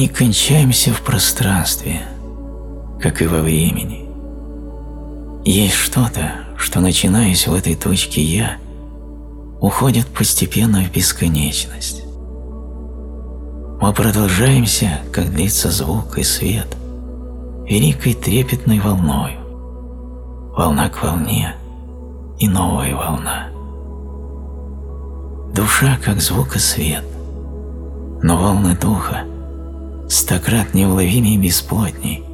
не кончаемся в пространстве, как и во времени. Есть что-то, что, начинаясь в этой точке «я», уходит постепенно в бесконечность. Мы продолжаемся, как длится звук и свет, великой трепетной волною. Волна к волне и новая волна. Душа, как звук и свет, но волны духа стократ неуловимей бесплотней,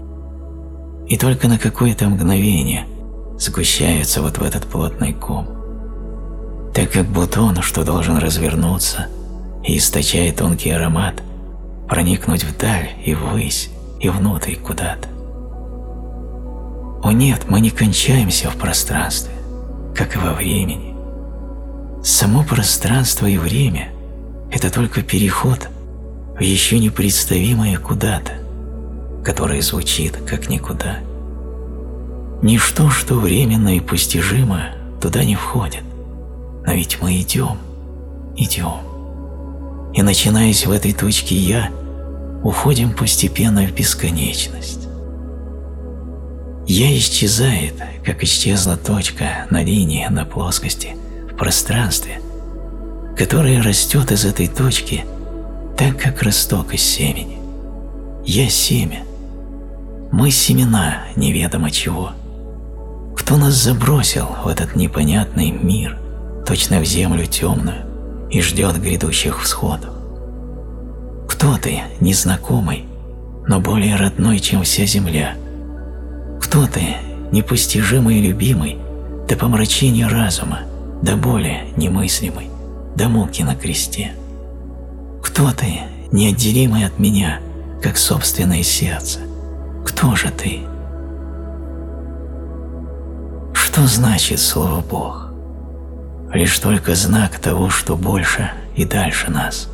и только на какое-то мгновение сгущаются вот в этот плотный ком. Так как бутон, что должен развернуться и источает тонкий аромат, проникнуть вдаль и ввысь, и внутрь куда-то. О нет, мы не кончаемся в пространстве, как и во времени. Само пространство и время – это только переход в еще непредставимое куда-то, которое звучит как никуда. Ничто, что временно и постижимо, туда не входит. Но ведь мы идем, идем и, начинаясь в этой точке «я», уходим постепенно в бесконечность. «Я» исчезает, как исчезла точка на линии, на плоскости, в пространстве, которая растет из этой точки, так как росток из семени. «Я» – семя. Мы – семена неведомо чего. Кто нас забросил в этот непонятный мир, точно в землю темную, и ждет грядущих всходов. Кто ты, незнакомый, но более родной, чем вся земля? Кто ты, непостижимый и любимый, до помрачения разума, до боли немыслимой, до муки на кресте? Кто ты, неотделимый от меня, как собственное сердце? Кто же ты? Что значит слово «Бог»? лишь только знак того, что больше и дальше нас.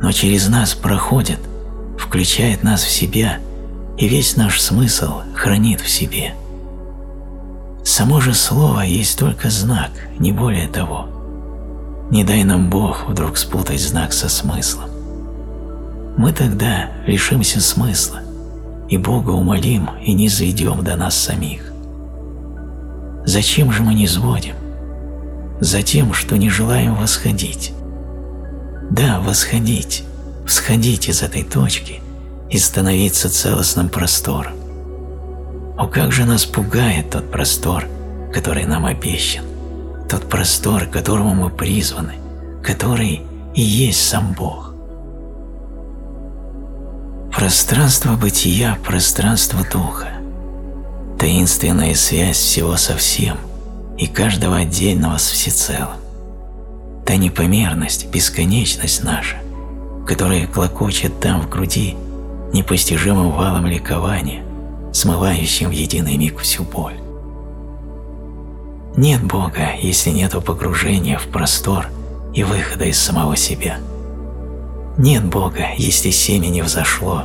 Но через нас проходит, включает нас в себя и весь наш смысл хранит в себе. Само же слово есть только знак, не более того. Не дай нам Бог вдруг спутать знак со смыслом. Мы тогда лишимся смысла, и Бога умолим и не зайдем до нас самих. Зачем же мы не сводим? за тем, что не желаем восходить. Да, восходить, всходить из этой точки и становиться целостным простором. О, как же нас пугает тот простор, который нам обещан, тот простор, к которому мы призваны, который и есть сам Бог. Пространство бытия – пространство духа, таинственная связь всего со всем – и каждого отдельного с всецелым. Та непомерность, бесконечность наша, которая клокочет там в груди непостижимым валом ликования, смывающим в единый миг всю боль. Нет Бога, если нету погружения в простор и выхода из самого себя. Нет Бога, если семя не взошло,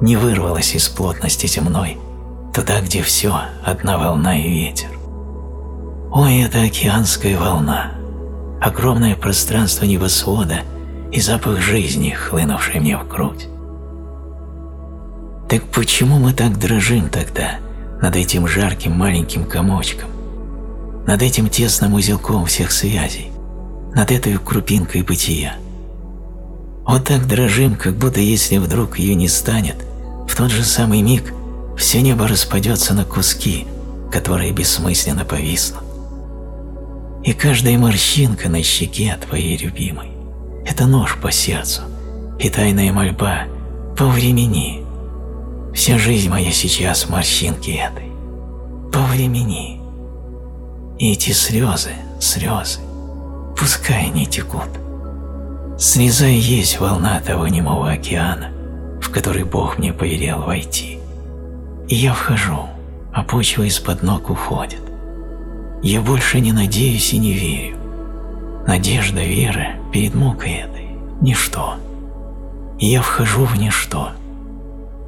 не вырвалось из плотности земной, туда, где все – одна волна и ветер. Ой, это океанская волна, огромное пространство небосвода и запах жизни, хлынувший мне в грудь. Так почему мы так дрожим тогда над этим жарким маленьким комочком, над этим тесным узелком всех связей, над этой крупинкой бытия? Вот так дрожим, как будто если вдруг ее не станет, в тот же самый миг все небо распадется на куски, которые бессмысленно повиснут. И каждая морщинка на щеке твоей любимой – это нож по сердцу и тайная мольба по времени. Вся жизнь моя сейчас в морщинке этой. По времени. И эти слезы, слезы, пускай не текут. Слеза и есть волна того немого океана, в который Бог мне повелел войти. И я вхожу, а почва из-под ног уходит. Я больше не надеюсь и не верю. Надежда, вера перед мукой этой – ничто. я вхожу в ничто.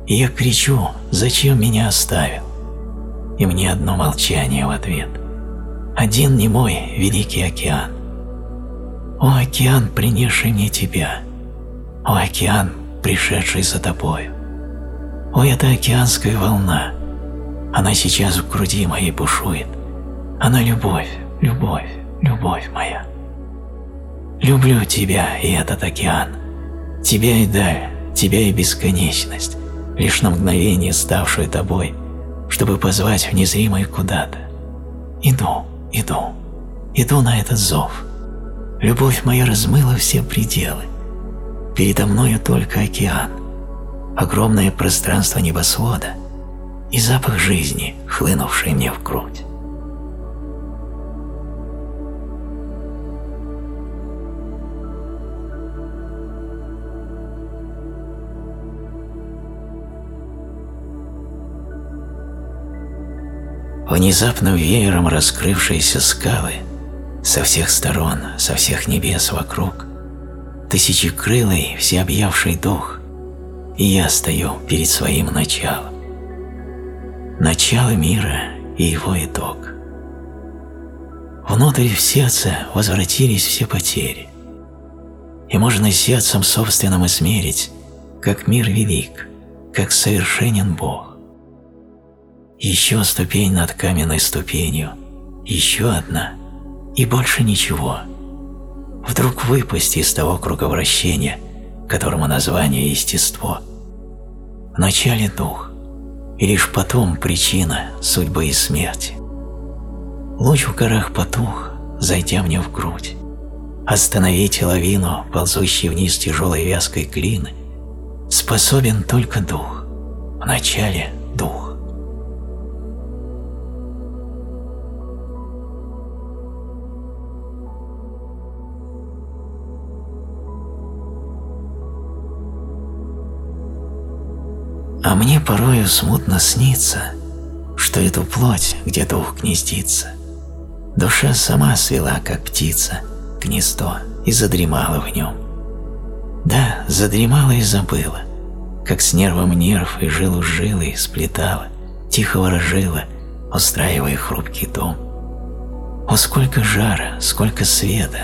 И я кричу, зачем меня оставил? И мне одно молчание в ответ. Один не мой великий океан. О, океан, принесший мне тебя! О, океан, пришедший за тобою. Ой, это океанская волна, она сейчас в груди моей бушует. Она любовь, любовь, любовь моя. Люблю тебя и этот океан, тебя и даль, тебя и бесконечность, лишь на мгновение ставшую тобой, чтобы позвать в незримое куда-то. Иду, иду, иду на этот зов. Любовь моя размыла все пределы. Передо мною только океан, огромное пространство небосвода и запах жизни, хлынувший мне в грудь. Внезапно веером раскрывшиеся скалы со всех сторон, со всех небес вокруг, тысячекрылый, всеобъявший дух, и я стою перед своим началом. Начало мира и его итог. Внутрь в сердце возвратились все потери, и можно сердцем собственным измерить, как мир велик, как совершенен Бог. Еще ступень над каменной ступенью, еще одна, и больше ничего. Вдруг выпасть из того круговращения, которому название естество. Вначале дух, и лишь потом причина судьбы и смерти. Луч в горах потух, зайдя мне в грудь. Остановить лавину, ползущей вниз тяжелой вязкой клины, способен только дух. Вначале дух. А мне порою смутно снится, что эту плоть, где дух гнездится, душа сама свела, как птица, гнездо и задремала в нем. Да, задремала и забыла, как с нервом нерв и жилу жилой сплетала, тихо ворожила, устраивая хрупкий дом. О, сколько жара, сколько света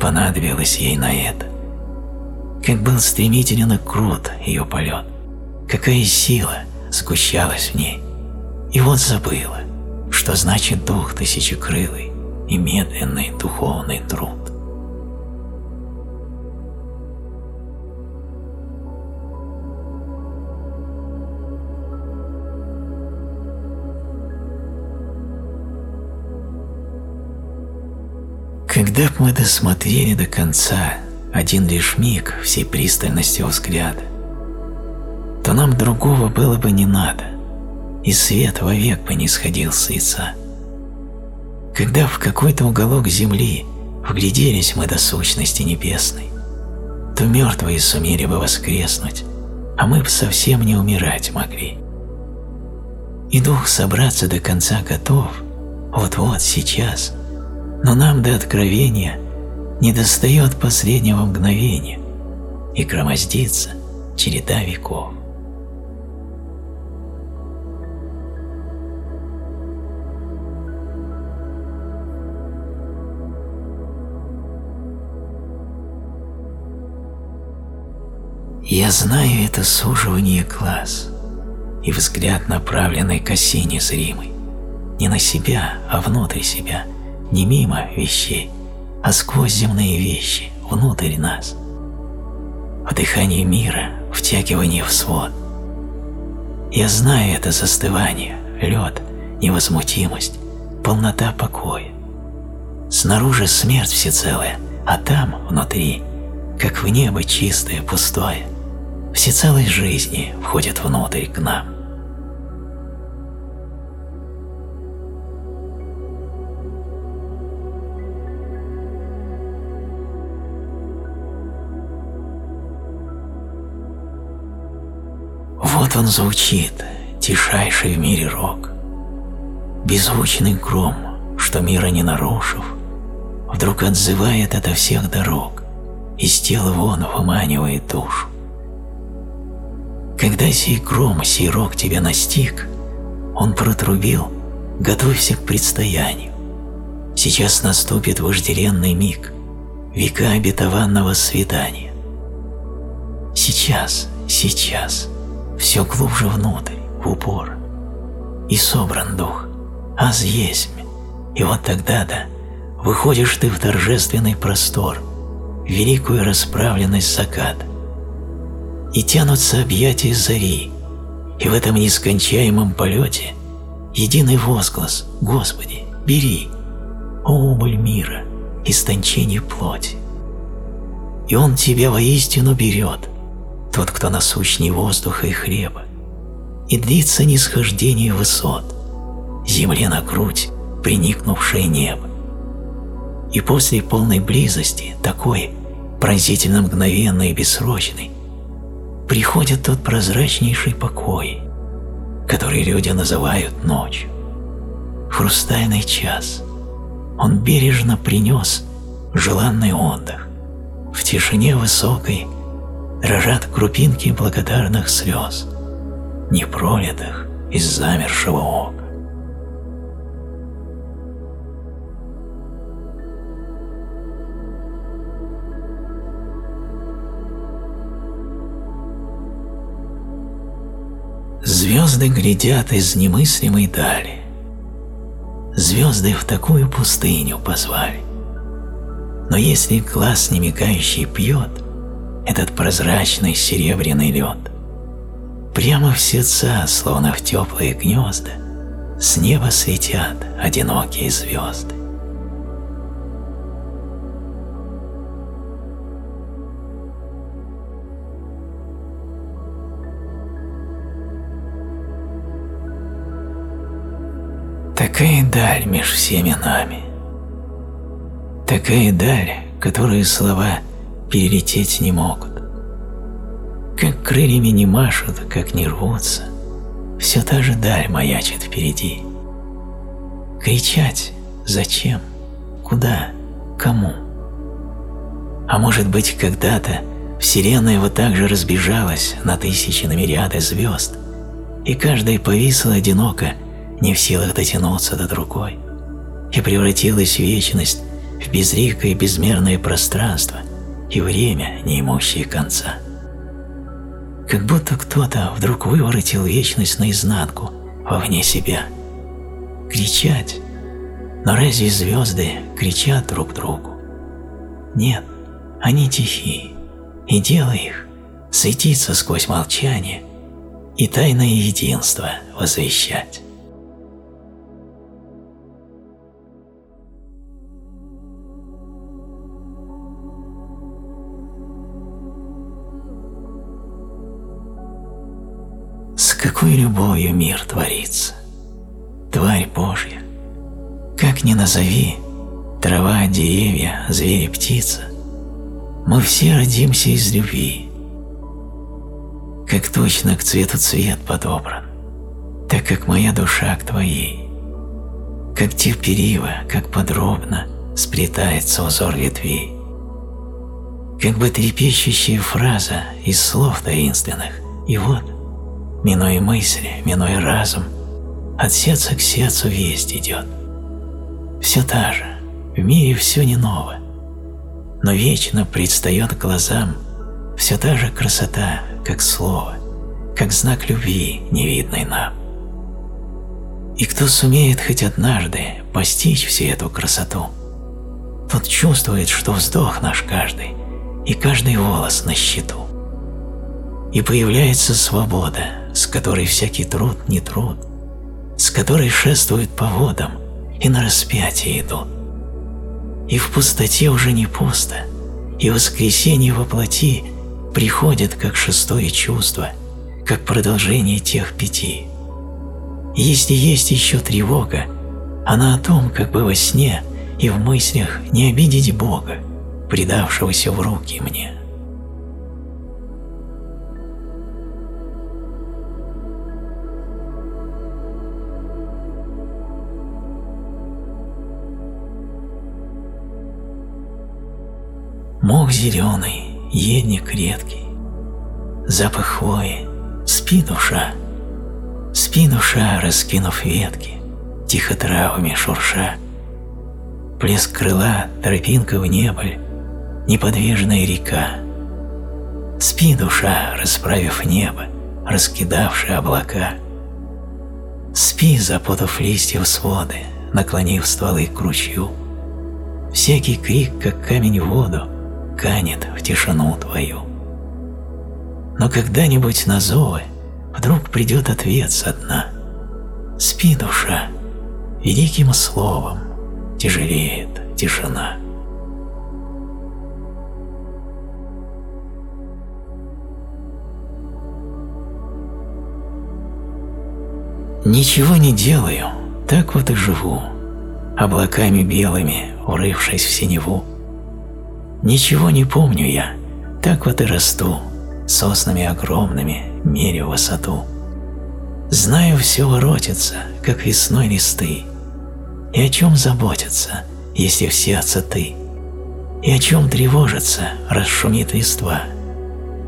понадобилось ей на это! Как был стремителен и крут ее полет, какая сила сгущалась в ней. И вот забыла, что значит дух тысячекрылый и медленный духовный труд. Когда б мы досмотрели до конца один лишь миг всей пристальности взгляда, то нам другого было бы не надо, и свет вовек бы не сходил с лица. Когда в какой-то уголок земли вгляделись мы до сущности небесной, то мертвые сумели бы воскреснуть, а мы бы совсем не умирать могли. И дух собраться до конца готов, вот-вот, сейчас, но нам до откровения не достает последнего мгновения и громоздится череда веков. Я знаю это суживание глаз и взгляд, направленный к оси незримой, не на себя, а внутрь себя, не мимо вещей, а сквозь земные вещи, внутрь нас. В дыхании мира, втягивание в свод. Я знаю это застывание, лед, невозмутимость, полнота покоя. Снаружи смерть всецелая, а там, внутри, как в небо чистое, пустое – всецелой жизни входит внутрь к нам. Вот он звучит, тишайший в мире рок. Беззвучный гром, что мира не нарушив, вдруг отзывает ото всех дорог, из тела вон выманивает душу. Когда сей гром, сей рок тебя настиг, он протрубил, готовься к предстоянию. Сейчас наступит вожделенный миг, века обетованного свидания. Сейчас, сейчас, все глубже внутрь, в упор. И собран дух, аз есть, и вот тогда-то выходишь ты в торжественный простор, в великую расправленность заката. И тянутся объятия зари, и в этом нескончаемом полете единый возглас «Господи, бери!» О убыль мира, истончение плоти. И Он тебя воистину берет, тот, кто насущней воздуха и хлеба, и длится нисхождение высот, земле на грудь, приникнувшее небо. И после полной близости, такой, пронзительно мгновенной и бессрочной, приходит тот прозрачнейший покой, который люди называют ночью. Хрустальный час. Он бережно принес желанный отдых. В тишине высокой дрожат крупинки благодарных слез, не пролитых из замершего ока. Звезды глядят из немыслимой дали. Звезды в такую пустыню позвали. Но если глаз немигающий пьет этот прозрачный серебряный лед, прямо в сердца, словно в теплые гнезда, с неба светят одинокие звезды. Такая даль меж всеми нами. Такая даль, которую слова перелететь не могут. Как крыльями не машут, как не рвутся, все та же даль маячит впереди. Кричать зачем? Куда? Кому? А может быть, когда-то Вселенная вот так же разбежалась на тысячи на мириады звезд, и каждая повисла одиноко не в силах дотянуться до другой, и превратилась вечность в безликое безмерное пространство и время, не имущее конца. Как будто кто-то вдруг выворотил вечность наизнанку, вовне себя. Кричать. Но разве звезды кричат друг другу? Нет, они тихие, и дело их светиться сквозь молчание и тайное единство возвещать. Какой любовью мир творится. Тварь Божья, как ни назови, трава, деревья, звери, птица, мы все родимся из любви. Как точно к цвету цвет подобран, так как моя душа к твоей. Как терпеливо, как подробно сплетается узор ветвей. Как бы трепещущая фраза из слов таинственных, и вот минуя мысли, минуя разум, от сердца к сердцу весть идет. Все та же, в мире все не ново, но вечно предстает глазам все та же красота, как слово, как знак любви, невидный нам. И кто сумеет хоть однажды постичь всю эту красоту, тот чувствует, что вздох наш каждый и каждый волос на счету. И появляется свобода, с которой всякий труд не труд, с которой шествуют по водам и на распятие идут. И в пустоте уже не пусто, и воскресенье во плоти приходит как шестое чувство, как продолжение тех пяти. Если есть еще тревога, она о том, как бы во сне и в мыслях не обидеть Бога, предавшегося в руки мне. Мох зеленый, едник редкий, запах хвои, спи душа, спи душа, раскинув ветки, тихо травами шурша. Плеск крыла, тропинка в небо, неподвижная река. Спи, душа, расправив небо, раскидавши облака. Спи, запутав листьев своды, наклонив стволы к ручью. Всякий крик, как камень в воду, канет в тишину твою. Но когда-нибудь на зовы вдруг придет ответ со дна. Спи, душа, великим словом тяжелеет тишина. Ничего не делаю, так вот и живу, облаками белыми, урывшись в синеву. Ничего не помню я, так вот и расту, соснами огромными, мерю высоту. Знаю, все воротится, как весной листы, и о чем заботиться, если в сердце ты, и о чем тревожиться, расшумит листва.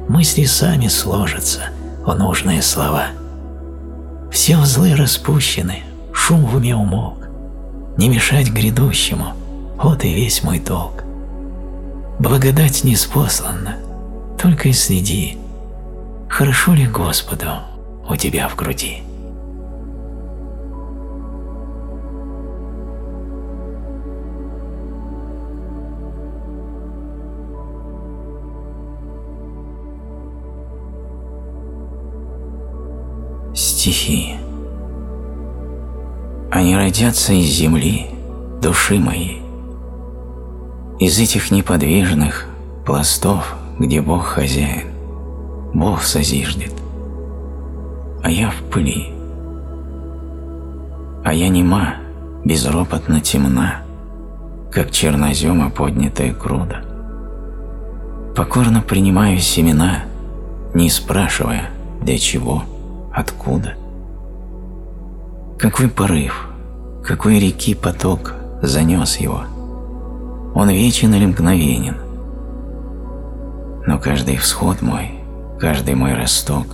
Мысли сами сложатся в нужные слова — все узлы распущены, шум в уме умолк. Не мешать грядущему, вот и весь мой долг. Благодать не спослана, только и следи, хорошо ли Господу у тебя в груди. стихи. Они родятся из земли, души моей, из этих неподвижных пластов, где Бог хозяин, Бог созиждет, а я в пыли. А я нема, безропотно темна, как чернозема поднятая круда. Покорно принимаю семена, не спрашивая, для чего – Откуда? Какой порыв, какой реки поток занес его? Он вечен или мгновенен? Но каждый всход мой, каждый мой росток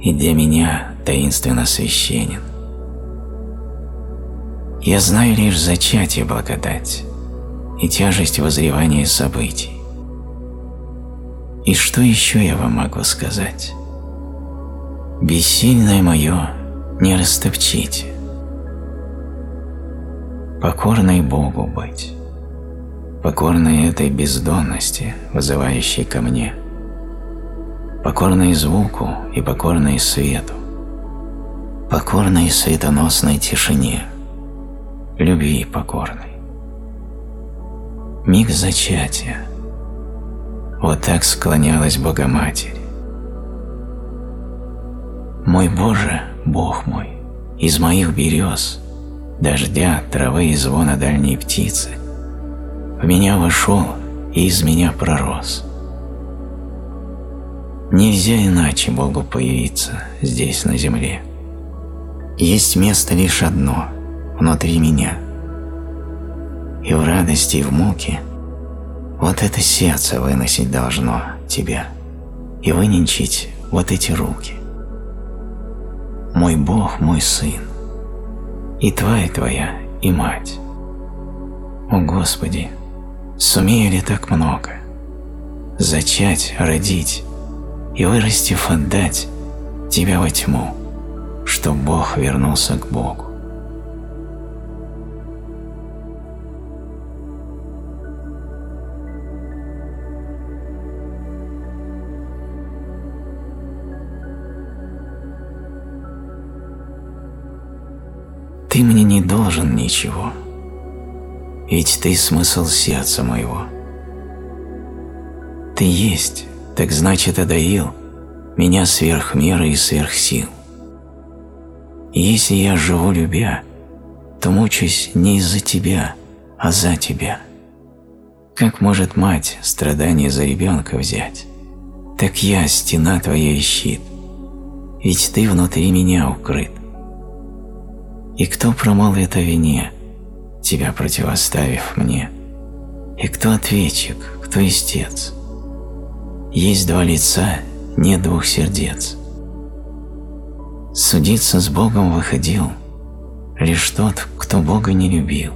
и для меня таинственно священен. Я знаю лишь зачатие благодать и тяжесть возревания событий. И что еще я вам могу сказать? Бессильное мое не растопчите. Покорной Богу быть, покорной этой бездонности, вызывающей ко мне, покорной звуку и покорной свету, покорной светоносной тишине, любви покорной. Миг зачатия. Вот так склонялась Богоматерь. Мой Боже, Бог мой, из моих берез, дождя, травы и звона дальней птицы, в меня вошел и из меня пророс. Нельзя иначе Богу появиться здесь, на земле. Есть место лишь одно, внутри меня. И в радости, и в муке вот это сердце выносить должно тебя и выненчить вот эти руки мой Бог, мой Сын, и Тварь Твоя, и Мать. О Господи, сумею ли так много? Зачать, родить и, вырастив, отдать Тебя во тьму, что Бог вернулся к Богу. Ты мне не должен ничего, ведь ты смысл сердца моего. Ты есть, так значит одарил меня сверх меры и сверх сил. Если я живу любя, то мучусь не из-за тебя, а за тебя. Как может мать страдания за ребенка взять? Так я стена твоя и щит, ведь ты внутри меня укрыт. И кто промолвит о вине, тебя противоставив мне? И кто ответчик, кто истец? Есть два лица, нет двух сердец. Судиться с Богом выходил лишь тот, кто Бога не любил.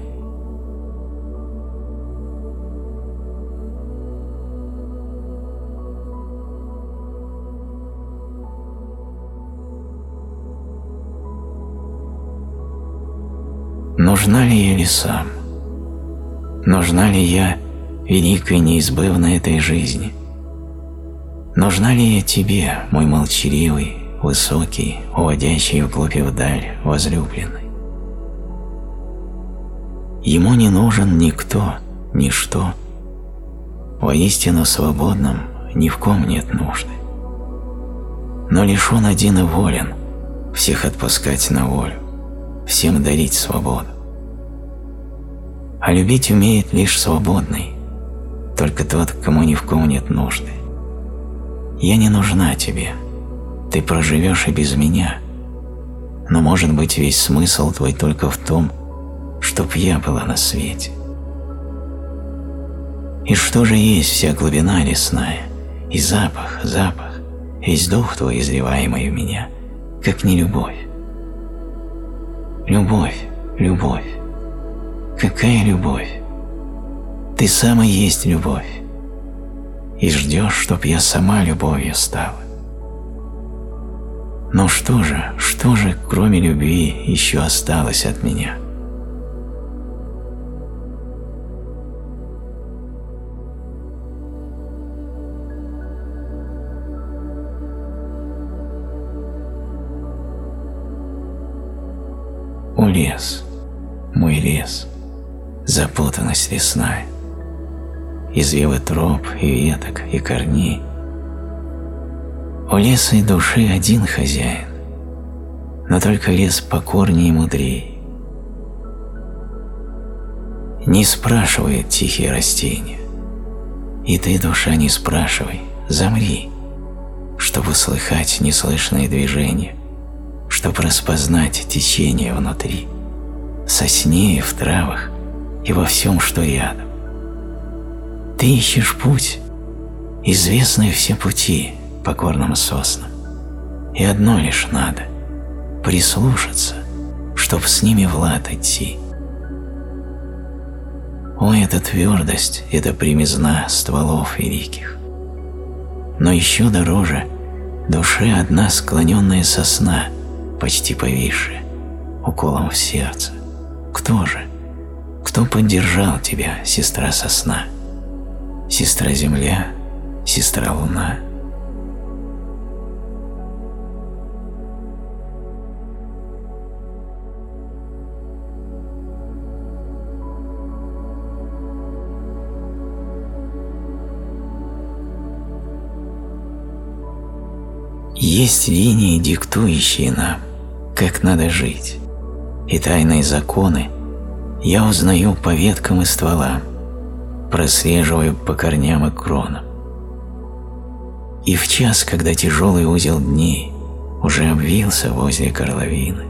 Нужна ли я лесам? Нужна ли я великой неизбывной этой жизни? Нужна ли я тебе, мой молчаливый, высокий, уводящий вглубь и вдаль, возлюбленный? Ему не нужен никто, ничто. Воистину свободным ни в ком нет нужды. Но лишь он один и волен всех отпускать на волю, всем дарить свободу. А любить умеет лишь свободный, только тот, кому ни в ком нет нужды. Я не нужна тебе, ты проживешь и без меня, но может быть весь смысл твой только в том, чтоб я была на свете. И что же есть вся глубина лесная, и запах, запах, весь дух твой, изливаемый в меня, как не любовь. Любовь, любовь. Какая любовь? Ты сама есть любовь. И ждешь, чтоб я сама любовью стала. Но что же, что же, кроме любви, еще осталось от меня? — О лес, мой лес, запутанность лесная, Извивы троп и веток и корней. У леса и души один хозяин, Но только лес покорнее и мудрее. Не спрашивает тихие растения, И ты, душа, не спрашивай, замри, Чтобы слыхать неслышные движения, чтобы распознать течение внутри, в сосне и в травах и во всем, что рядом. Ты ищешь путь, известные все пути покорным соснам, и одно лишь надо — прислушаться, чтоб с ними в лад идти. О, эта твердость, эта примизна стволов великих! Но еще дороже душе одна склоненная сосна — почти повисшее, уколом в сердце. Кто же? Кто поддержал тебя, сестра сосна? Сестра земля, сестра луна. Есть линии, диктующие нам, как надо жить, и тайные законы я узнаю по веткам и стволам, прослеживаю по корням и кронам. И в час, когда тяжелый узел дней уже обвился возле горловины,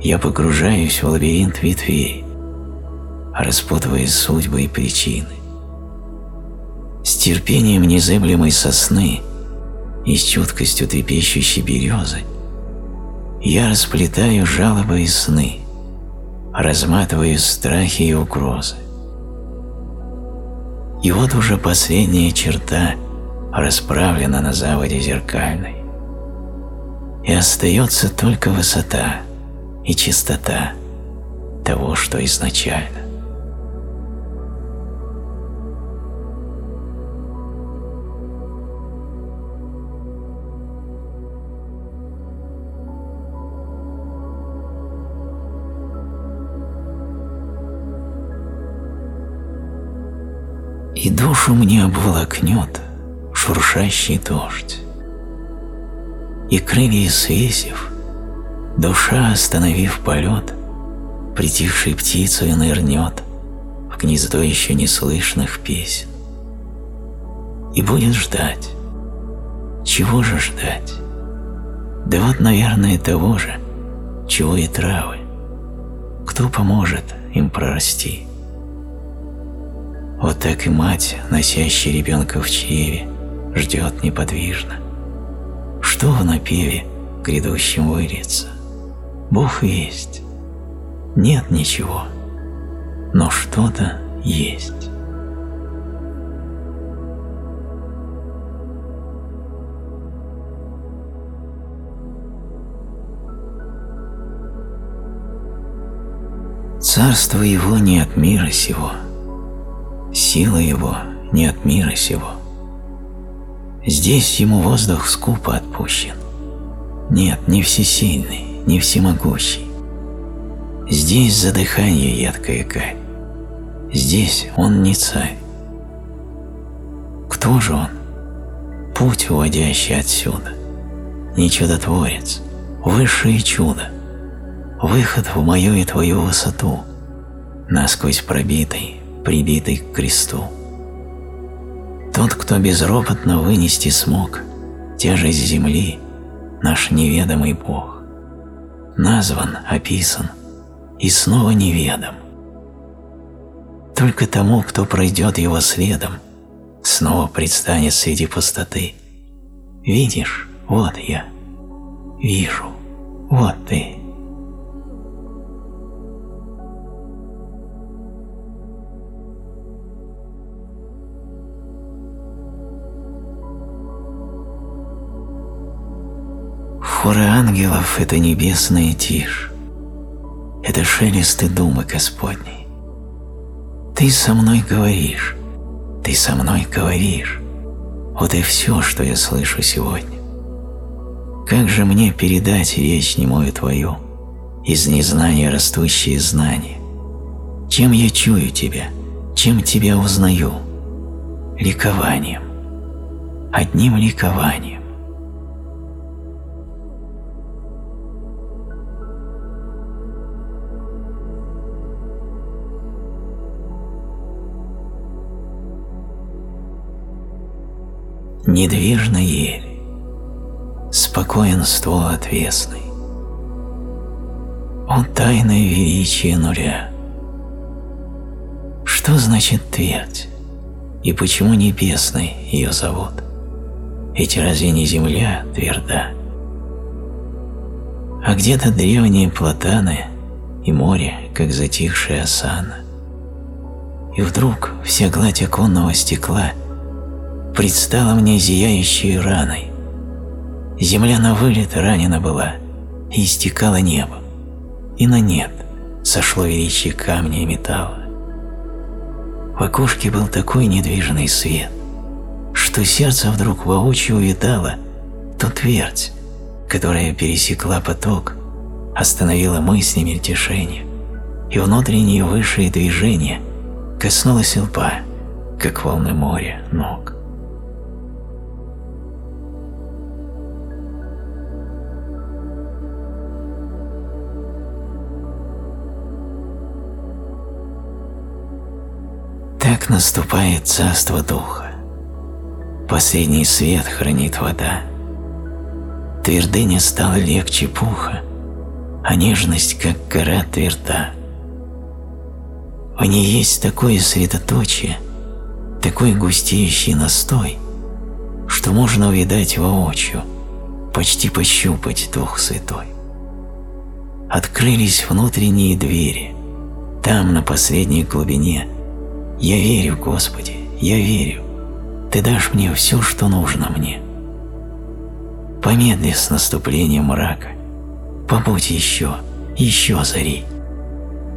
я погружаюсь в лабиринт ветвей, распутывая судьбы и причины. С терпением незыблемой сосны и с чуткостью трепещущей березы я расплетаю жалобы и сны, разматываю страхи и угрозы. И вот уже последняя черта расправлена на заводе зеркальной. И остается только высота и чистота того, что изначально. И душу мне обволокнет шуршащий дождь. И крылья свесив, душа, остановив полет, притихшей птицей нырнет в гнездо еще неслышных песен. И будет ждать. Чего же ждать? Да вот, наверное, того же, чего и травы. Кто поможет им прорасти? Вот так и мать, носящая ребенка в чреве, ждет неподвижно. Что в напеве грядущем выльется? Бог есть. Нет ничего, но что-то есть. Царство его не от мира сего, сила его не от мира сего. Здесь ему воздух скупо отпущен. Нет, не всесильный, не всемогущий. Здесь задыхание едкая карь. Здесь он не царь. Кто же он? Путь, уводящий отсюда. Не чудотворец, высшее чудо. Выход в мою и твою высоту, насквозь пробитый, прибитый к кресту. Тот, кто безропотно вынести смог тяжесть земли, наш неведомый Бог, назван, описан и снова неведом. Только тому, кто пройдет его следом, снова предстанет среди пустоты. Видишь, вот я. Вижу, вот ты. Хоры ангелов – это небесная тишь, это шелесты думы Господней. Ты со мной говоришь, ты со мной говоришь. Вот и все, что я слышу сегодня. Как же мне передать речь немою твою, из незнания растущие знания? Чем я чую тебя, чем тебя узнаю? Ликованием, одним ликованием. Недвижна ель, спокоен ствол отвесный. Он тайное величие нуля. Что значит твердь? И почему небесной ее зовут? Ведь разве не земля тверда? А где-то древние платаны и море, как затихшая осана. И вдруг вся гладь оконного стекла — предстала мне зияющей раной. Земля на вылет ранена была, и истекала небо, и на нет сошло величие камня и металла. В окошке был такой недвижный свет, что сердце вдруг воочию увидало ту твердь, которая пересекла поток, остановила мысли мельтешения, и внутренние высшие движения коснулась лба, как волны моря, ног. Так наступает царство Духа. Последний свет хранит вода. Твердыня стала легче пуха, а нежность, как гора тверда. В ней есть такое средоточие, такой густеющий настой, что можно увидать воочию, почти пощупать Дух Святой. Открылись внутренние двери, там, на последней глубине, я верю, Господи, я верю. Ты дашь мне все, что нужно мне. Помедли с наступлением мрака. Побудь еще, еще зари.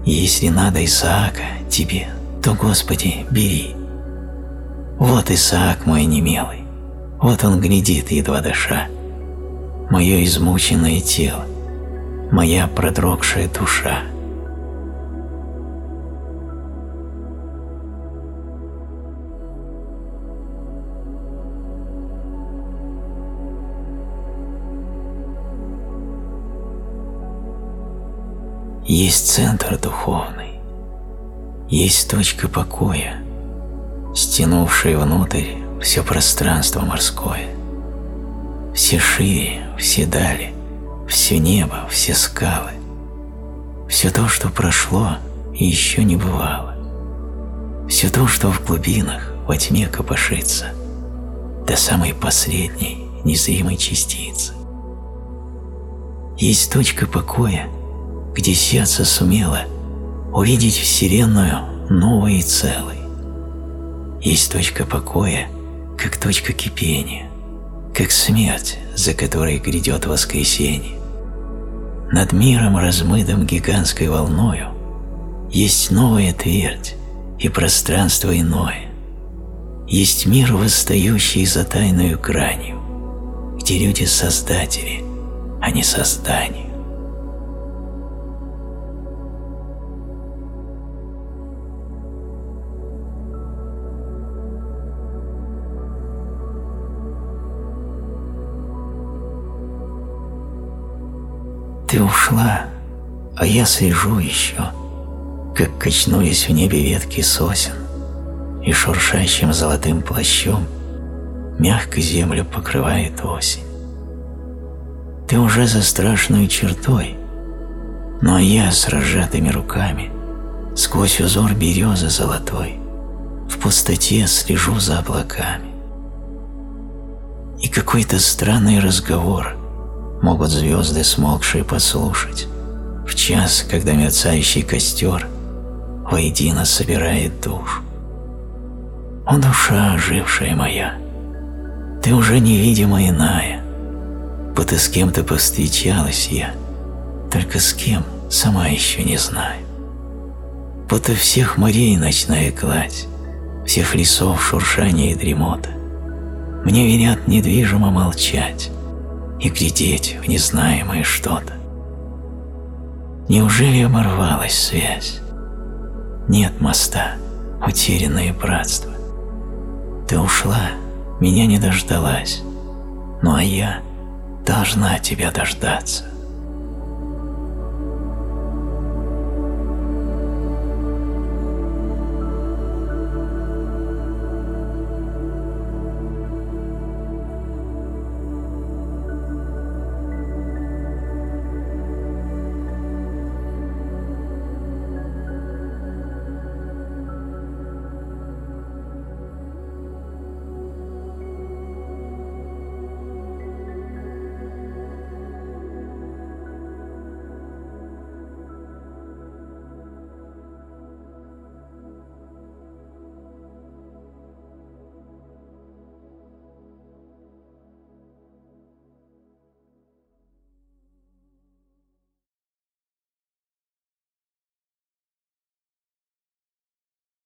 Если надо Исаака тебе, то, Господи, бери. Вот Исаак мой немелый, вот он глядит, едва дыша. Мое измученное тело, моя продрогшая душа — Есть центр духовный, есть точка покоя, стянувшая внутрь все пространство морское. Все шире, все дали, все небо, все скалы, все то, что прошло и еще не бывало, все то, что в глубинах во тьме копошится, до самой последней незримой частицы. Есть точка покоя, где сердце сумело увидеть Вселенную новой и целой. Есть точка покоя, как точка кипения, как смерть, за которой грядет воскресенье. Над миром, размытым гигантской волною, есть новая твердь и пространство иное. Есть мир, восстающий за тайную гранью, где люди создатели, а не создание. Ты ушла, а я слежу еще, как качнулись в небе ветки сосен, и шуршащим золотым плащом мягко землю покрывает осень. Ты уже за страшной чертой, ну а я с разжатыми руками сквозь узор березы золотой в пустоте слежу за облаками. И какой-то странный разговор могут звезды смолкшие послушать в час, когда мерцающий костер воедино собирает душ. О, душа, ожившая моя, ты уже невидимо иная, будто с кем-то повстречалась я, только с кем, сама еще не знаю. Будто всех морей ночная гладь, всех лесов шуршание и дремота, мне велят недвижимо молчать, и глядеть в незнаемое что-то. Неужели оборвалась связь? Нет моста, утерянное братство. Ты ушла, меня не дождалась, ну а я должна тебя дождаться.